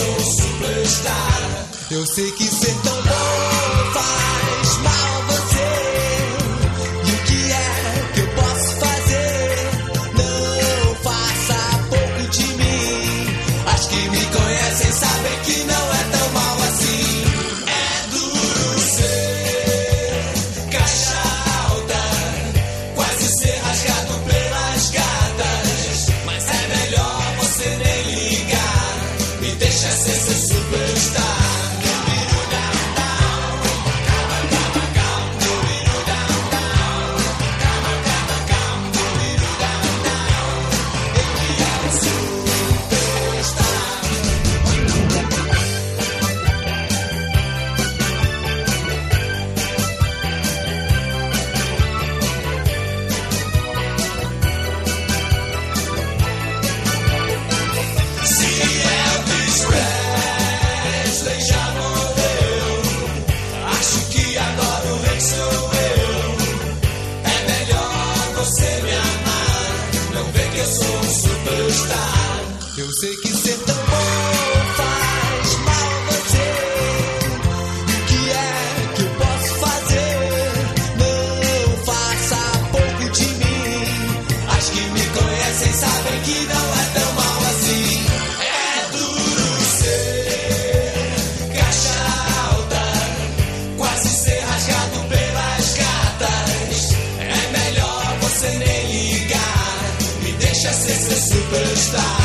sou superstar. Eu sei que ser é tão bom. deixa ser seu superstar. Eu sei que ser também. Tá está.